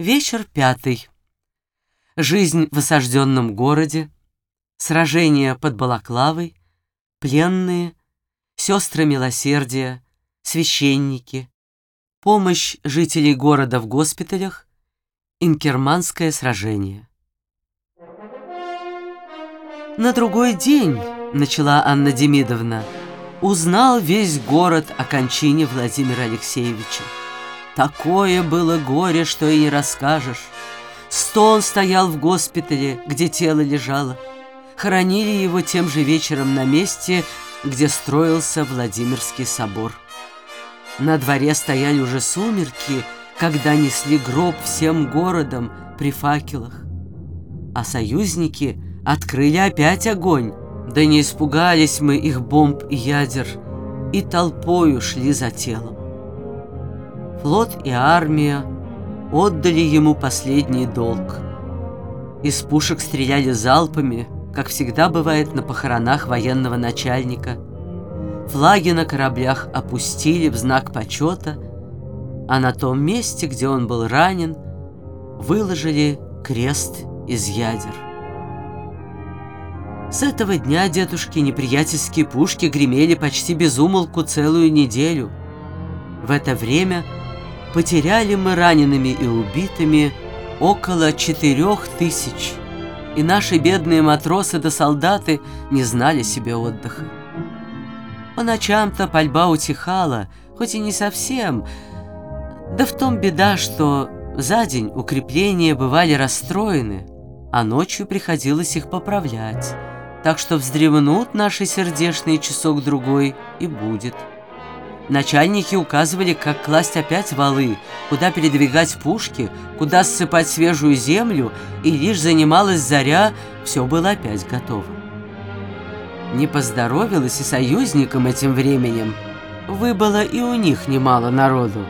Вечер пятый. Жизнь в осажденном городе, сражение под Балаклавой, пленные, сестры милосердия, священники, помощь жителей города в госпиталях, инкерманское сражение. На другой день, начала Анна Демидовна, узнал весь город о кончине Владимира Алексеевича. Такое было горе, что и не расскажешь. Стон стоял в госпитале, где тело лежало. Хоронили его тем же вечером на месте, где строился Владимирский собор. На дворе стояли уже сумерки, когда несли гроб всем городом при факелах. А союзники открыли опять огонь, да не испугались мы их бомб и ядер, и толпою шли за телом. Флот и армия отдали ему последний долг. Из пушек стреляли залпами, как всегда бывает на похоронах военного начальника. Флаги на кораблях опустили в знак почета, а на том месте, где он был ранен, выложили крест из ядер. С этого дня, дедушки, неприятельские пушки гремели почти без умолку целую неделю. В это время потеряли мы ранеными и убитыми около четырех тысяч, и наши бедные матросы да солдаты не знали себе отдыха. По ночам-то пальба утихала, хоть и не совсем, да в том беда, что за день укрепления бывали расстроены, а ночью приходилось их поправлять так что вздремнут наши сердечные часок-другой и будет. Начальники указывали, как класть опять валы, куда передвигать пушки, куда ссыпать свежую землю, и лишь занималась заря, все было опять готово. Не поздоровилось и союзникам этим временем. Выбыло и у них немало народу.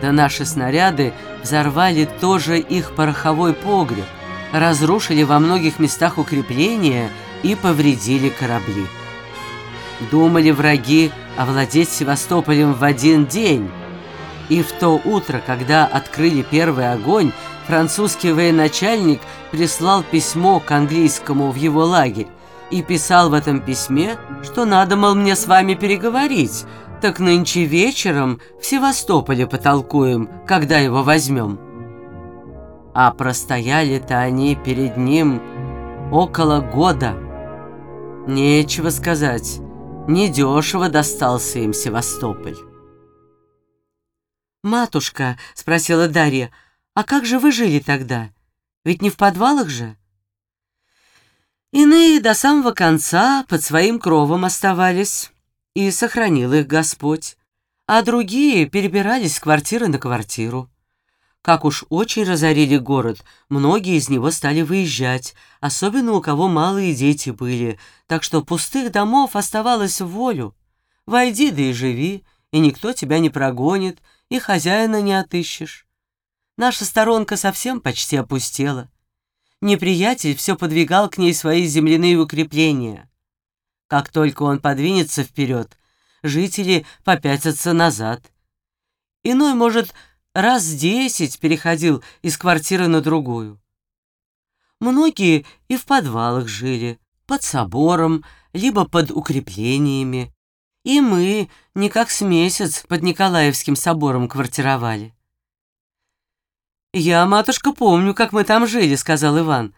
Да наши снаряды взорвали тоже их пороховой погреб, разрушили во многих местах укрепления и повредили корабли. Думали враги овладеть Севастополем в один день. И в то утро, когда открыли первый огонь, французский военачальник прислал письмо к английскому в его лагерь и писал в этом письме, что надо, мол, мне с вами переговорить, так нынче вечером в Севастополе потолкуем, когда его возьмем. А простояли-то они перед ним около года. Нечего сказать, недешево достался им Севастополь. «Матушка», — спросила Дарья, — «а как же вы жили тогда? Ведь не в подвалах же?» Иные до самого конца под своим кровом оставались, и сохранил их Господь, а другие перебирались с квартиры на квартиру. Как уж очень разорили город, многие из него стали выезжать, особенно у кого малые дети были, так что пустых домов оставалось в волю. Войди да и живи, и никто тебя не прогонит, и хозяина не отыщешь. Наша сторонка совсем почти опустела. Неприятель все подвигал к ней свои земляные укрепления. Как только он подвинется вперед, жители попятятся назад. Иной, может, раз десять переходил из квартиры на другую. Многие и в подвалах жили, под собором, либо под укреплениями. И мы не как с месяц под Николаевским собором квартировали. «Я, матушка, помню, как мы там жили», — сказал Иван.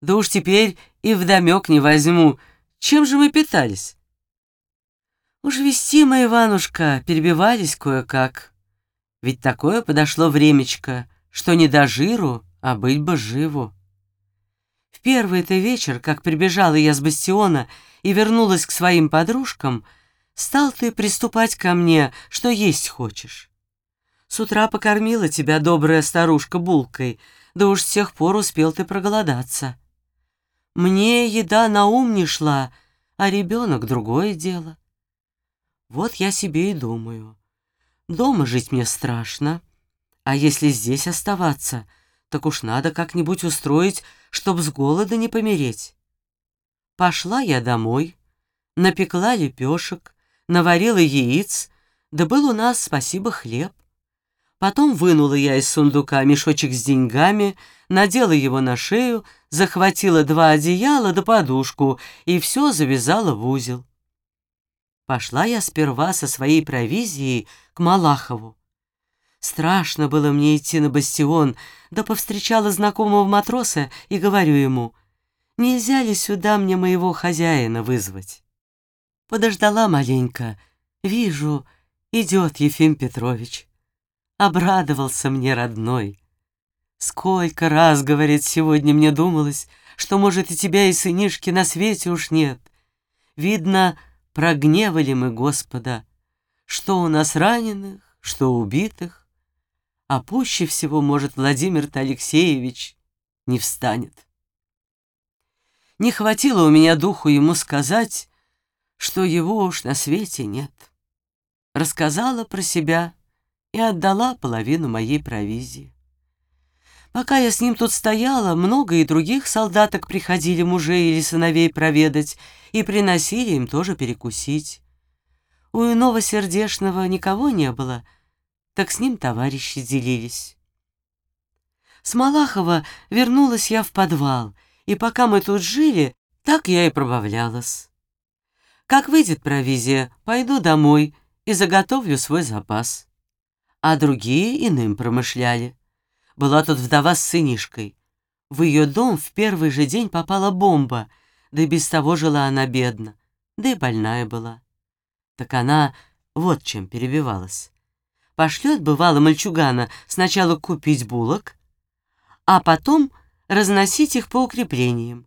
«Да уж теперь и вдомек не возьму. Чем же мы питались?» «Уж вести мы, Иванушка, перебивались кое-как». Ведь такое подошло времечко, что не до жиру, а быть бы живу. В первый-то вечер, как прибежала я с бастиона и вернулась к своим подружкам, стал ты приступать ко мне, что есть хочешь. С утра покормила тебя добрая старушка булкой, да уж с тех пор успел ты проголодаться. Мне еда на ум не шла, а ребенок — другое дело. Вот я себе и думаю — Дома жить мне страшно, а если здесь оставаться, так уж надо как-нибудь устроить, чтоб с голода не помереть. Пошла я домой, напекла лепешек, наварила яиц, да был у нас, спасибо, хлеб. Потом вынула я из сундука мешочек с деньгами, надела его на шею, захватила два одеяла да подушку и все завязала в узел. Пошла я сперва со своей провизией к Малахову. Страшно было мне идти на бастион, да повстречала знакомого матроса и говорю ему, нельзя ли сюда мне моего хозяина вызвать? Подождала маленько, вижу, идет Ефим Петрович. Обрадовался мне родной. Сколько раз, говорит, сегодня мне думалось, что, может, и тебя, и сынишки на свете уж нет. Видно, прогневали мы Господа, что у нас раненых, что убитых а пуще всего, может, Владимир-то Алексеевич не встанет. Не хватило у меня духу ему сказать, что его уж на свете нет. Рассказала про себя и отдала половину моей провизии. Пока я с ним тут стояла, много и других солдаток приходили мужей или сыновей проведать и приносили им тоже перекусить. У иного сердешного никого не было — так с ним товарищи делились. С Малахова вернулась я в подвал, и пока мы тут жили, так я и пробавлялась. Как выйдет провизия, пойду домой и заготовлю свой запас. А другие иным промышляли. Была тут вдова с сынишкой. В ее дом в первый же день попала бомба, да и без того жила она бедно, да и больная была. Так она вот чем перебивалась пошлет, бывало, мальчугана сначала купить булок, а потом разносить их по укреплениям.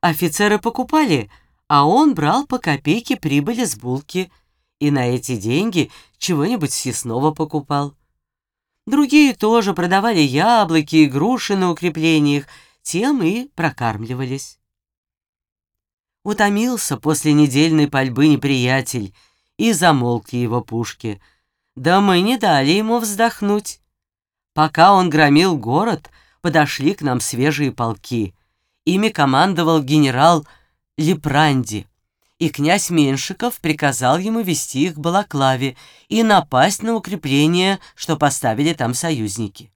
Офицеры покупали, а он брал по копейке прибыли с булки и на эти деньги чего-нибудь съестного покупал. Другие тоже продавали яблоки и груши на укреплениях, тем и прокармливались. Утомился после недельной пальбы неприятель, и замолкли его пушки — да мы не дали ему вздохнуть. Пока он громил город, подошли к нам свежие полки. Ими командовал генерал Лепранди, и князь Меншиков приказал ему вести их к Балаклаве и напасть на укрепление, что поставили там союзники.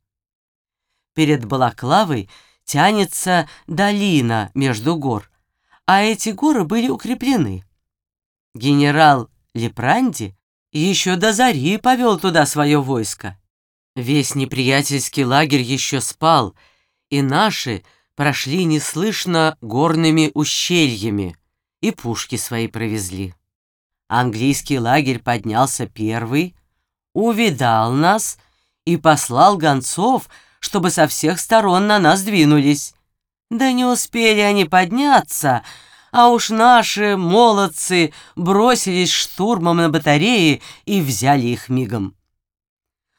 Перед Балаклавой тянется долина между гор, а эти горы были укреплены. Генерал Лепранди еще до зари повел туда свое войско. Весь неприятельский лагерь еще спал, и наши прошли неслышно горными ущельями и пушки свои провезли. Английский лагерь поднялся первый, увидал нас и послал гонцов, чтобы со всех сторон на нас двинулись. Да не успели они подняться, а уж наши молодцы бросились штурмом на батареи и взяли их мигом.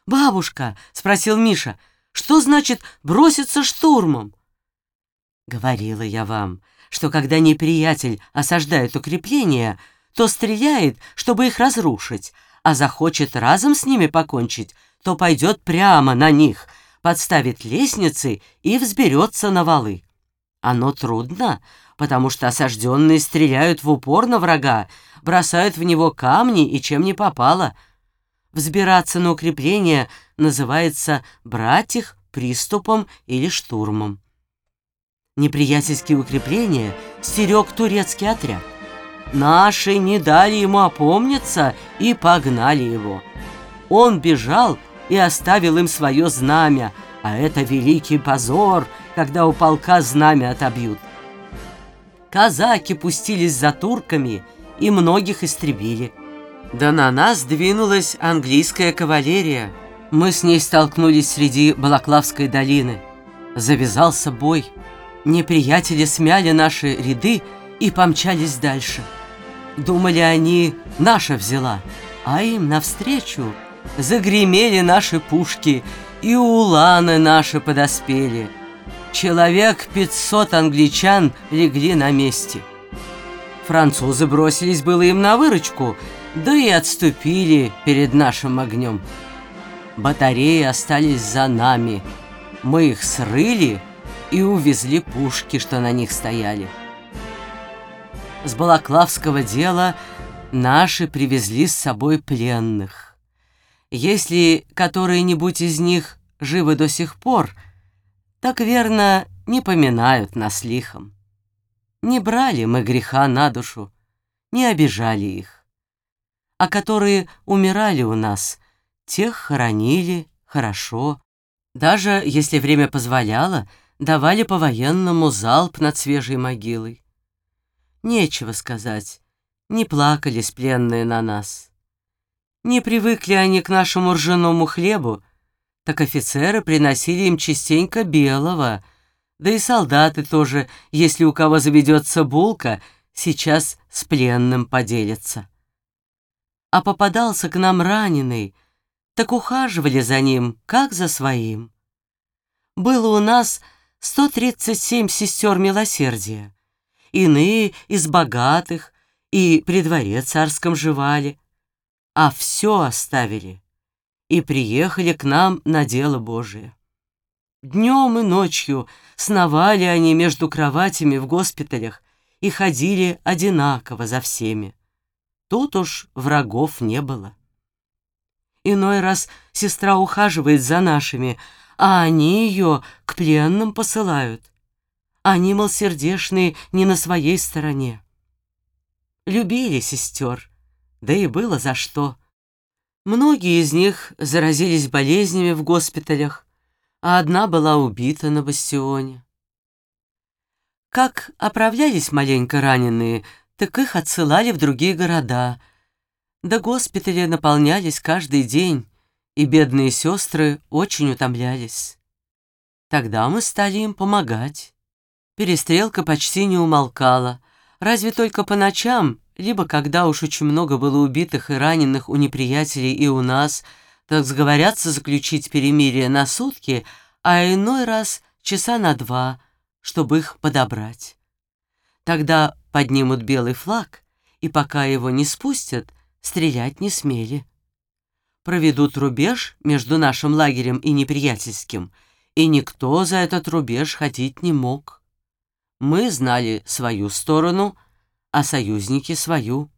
«Бабушка», — спросил Миша, — «что значит броситься штурмом?» Говорила я вам, что когда неприятель осаждает укрепления, то стреляет, чтобы их разрушить, а захочет разом с ними покончить, то пойдет прямо на них, подставит лестницы и взберется на валы. Оно трудно, потому что осажденные стреляют в упор на врага, бросают в него камни и чем не попало. Взбираться на укрепление называется брать их приступом или штурмом. Неприятельские укрепления стерег турецкий отряд. Наши не дали ему опомниться и погнали его. Он бежал и оставил им свое знамя, а это великий позор, когда у полка знамя отобьют казаки пустились за турками и многих истребили. Да на нас двинулась английская кавалерия. Мы с ней столкнулись среди Балаклавской долины. Завязался бой. Неприятели смяли наши ряды и помчались дальше. Думали они, наша взяла, а им навстречу загремели наши пушки, и уланы наши подоспели — Человек 500 англичан легли на месте. Французы бросились было им на выручку, да и отступили перед нашим огнем. Батареи остались за нами. Мы их срыли и увезли пушки, что на них стояли. С Балаклавского дела наши привезли с собой пленных. Если которые-нибудь из них живы до сих пор, так верно не поминают нас лихом. Не брали мы греха на душу, не обижали их. А которые умирали у нас, тех хоронили хорошо. Даже, если время позволяло, давали по-военному залп над свежей могилой. Нечего сказать, не плакались пленные на нас. Не привыкли они к нашему ржаному хлебу, так офицеры приносили им частенько белого, да и солдаты тоже, если у кого заведется булка, сейчас с пленным поделятся. А попадался к нам раненый, так ухаживали за ним, как за своим. Было у нас 137 сестер милосердия, иные из богатых и при дворе царском жевали, а все оставили и приехали к нам на дело Божие. Днем и ночью сновали они между кроватями в госпиталях и ходили одинаково за всеми. Тут уж врагов не было. Иной раз сестра ухаживает за нашими, а они ее к пленным посылают. Они, мол, сердешные, не на своей стороне. Любили сестер, да и было за что. Многие из них заразились болезнями в госпиталях, а одна была убита на бастионе. Как оправлялись маленько раненые, так их отсылали в другие города. Да госпитали наполнялись каждый день, и бедные сестры очень утомлялись. Тогда мы стали им помогать. Перестрелка почти не умолкала, разве только по ночам, либо когда уж очень много было убитых и раненых у неприятелей и у нас, так сговорятся заключить перемирие на сутки, а иной раз часа на два, чтобы их подобрать. Тогда поднимут белый флаг, и пока его не спустят, стрелять не смели проведут рубеж между нашим лагерем и неприятельским, и никто за этот рубеж ходить не мог. Мы знали свою сторону, а союзники свою.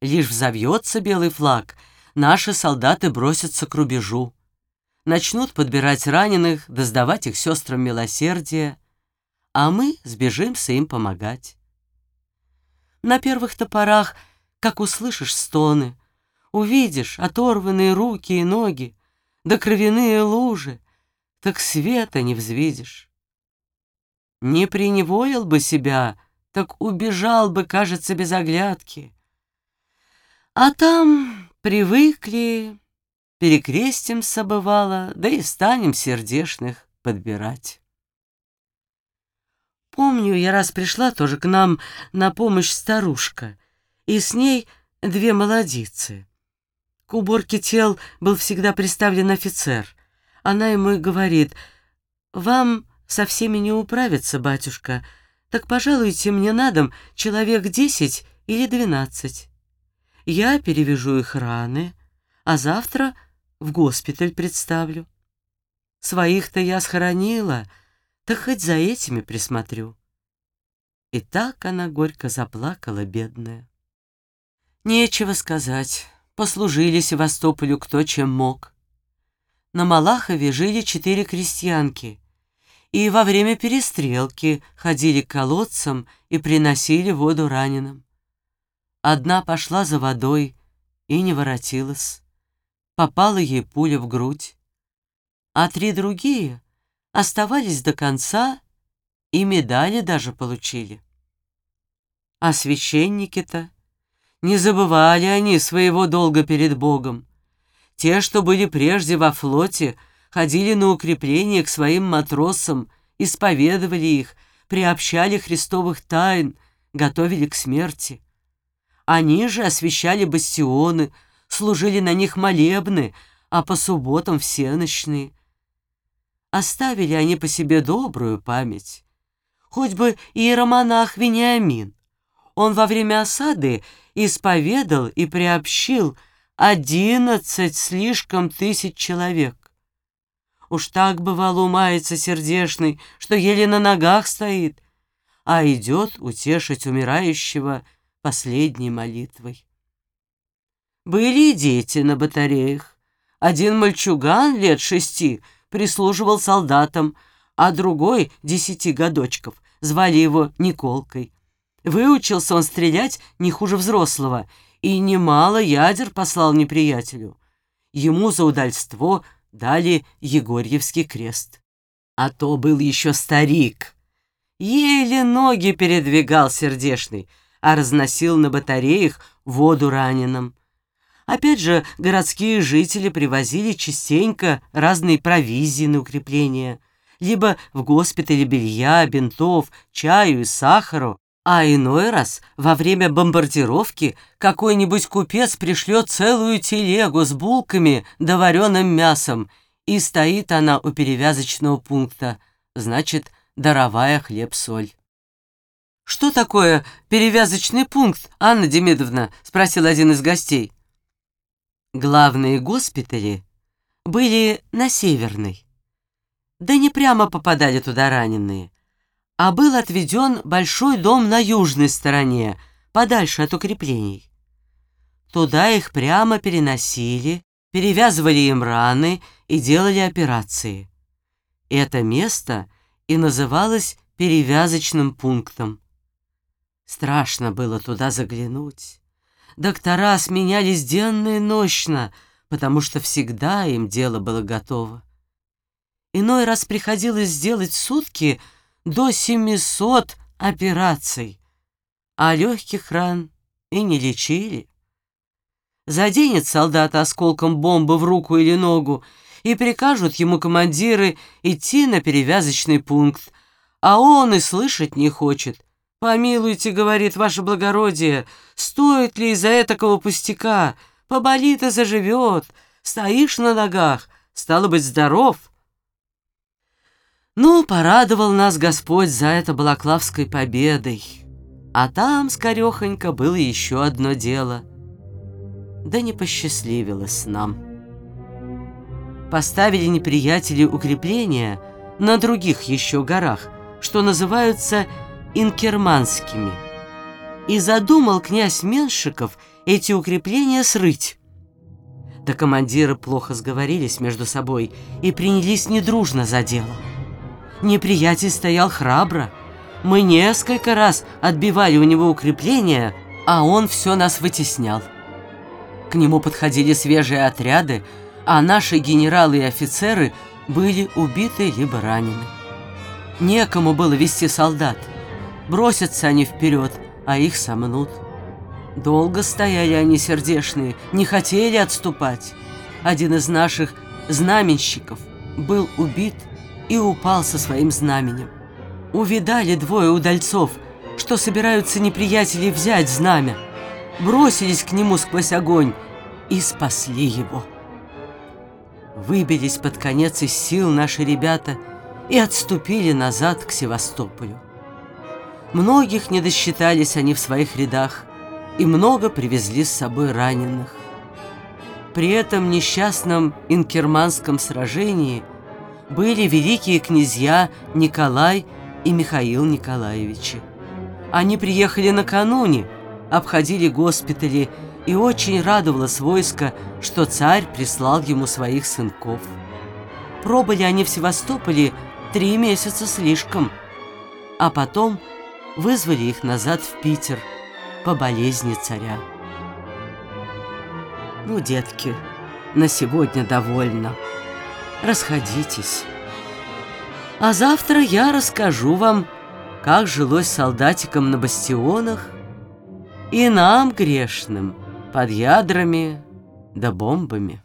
Лишь взовьется белый флаг, наши солдаты бросятся к рубежу. Начнут подбирать раненых, да сдавать их сестрам милосердия, а мы сбежимся им помогать. На первых топорах, как услышишь стоны, Увидишь оторванные руки и ноги, да кровяные лужи, так света не взвидишь. Не приневолил бы себя, так убежал бы, кажется, без оглядки. А там привыкли, перекрестимся, бывало, да и станем сердешных подбирать. Помню, я раз пришла тоже к нам на помощь старушка, и с ней две молодицы. К уборке тел был всегда представлен офицер. Она ему и говорит, «Вам со всеми не управиться, батюшка, так пожалуйте мне на дом человек десять или двенадцать. Я перевяжу их раны, а завтра в госпиталь представлю. Своих-то я схоронила, так хоть за этими присмотрю». И так она горько заплакала, бедная. Нечего сказать послужили Севастополю кто чем мог. На Малахове жили четыре крестьянки, и во время перестрелки ходили к колодцам и приносили воду раненым. Одна пошла за водой и не воротилась. Попала ей пуля в грудь. А три другие оставались до конца и медали даже получили. А священники-то не забывали они своего долга перед Богом. Те, что были прежде во флоте, ходили на укрепление к своим матросам, исповедовали их, приобщали христовых тайн, готовили к смерти. Они же освещали бастионы, служили на них молебны, а по субботам всеночные. Оставили они по себе добрую память. Хоть бы иеромонах Вениамин. Он во время осады исповедал и приобщил одиннадцать слишком тысяч человек. Уж так бывало умается сердешный, что еле на ногах стоит, а идет утешить умирающего последней молитвой. Были дети на батареях, Один мальчуган лет шести прислуживал солдатам, а другой, десяти годочков, звали его Николкой. Выучился он стрелять не хуже взрослого, и немало ядер послал неприятелю. Ему за удальство дали Егорьевский крест. А то был еще старик. Еле ноги передвигал сердешный, а разносил на батареях воду раненым. Опять же, городские жители привозили частенько разные провизии на укрепление, либо в госпитале белья, бинтов, чаю и сахару, а иной раз во время бомбардировки какой-нибудь купец пришлет целую телегу с булками да вареным мясом, и стоит она у перевязочного пункта, значит, даровая хлеб-соль. «Что такое перевязочный пункт, Анна Демидовна?» — спросил один из гостей. Главные госпитали были на Северной. Да не прямо попадали туда раненые, а был отведен большой дом на южной стороне, подальше от укреплений. Туда их прямо переносили, перевязывали им раны и делали операции. Это место и называлось перевязочным пунктом. Страшно было туда заглянуть. Доктора сменялись денно и нощно, потому что всегда им дело было готово. Иной раз приходилось сделать сутки до 700 операций, а легких ран и не лечили. Заденет солдата осколком бомбы в руку или ногу, и прикажут ему командиры идти на перевязочный пункт, а он и слышать не хочет, «Помилуйте, — говорит ваше благородие, — стоит ли из-за этакого пустяка? Поболит и заживет. Стоишь на ногах, стало быть, здоров». Ну, порадовал нас Господь за это Балаклавской победой. А там, скорехонько, было еще одно дело. Да не посчастливилось нам. Поставили неприятели укрепления на других еще горах, что называются инкерманскими. И задумал князь Меншиков эти укрепления срыть. Да командиры плохо сговорились между собой и принялись недружно за дело. Неприятель стоял храбро. Мы несколько раз отбивали у него укрепления, а он все нас вытеснял. К нему подходили свежие отряды, а наши генералы и офицеры были убиты либо ранены. Некому было вести солдат. Бросятся они вперед, а их сомнут. Долго стояли они сердешные, не хотели отступать. Один из наших знаменщиков был убит и упал со своим знаменем. Увидали двое удальцов, что собираются неприятели взять знамя. Бросились к нему сквозь огонь и спасли его. Выбились под конец из сил наши ребята и отступили назад к Севастополю. Многих не досчитались они в своих рядах, и много привезли с собой раненых. При этом несчастном инкерманском сражении были великие князья Николай и Михаил Николаевичи. Они приехали накануне, обходили госпитали, и очень радовалось войско, что царь прислал ему своих сынков. Пробыли они в Севастополе три месяца слишком, а потом – вызвали их назад в Питер по болезни царя. Ну, детки, на сегодня довольно. Расходитесь. А завтра я расскажу вам, как жилось солдатикам на бастионах и нам, грешным, под ядрами да бомбами.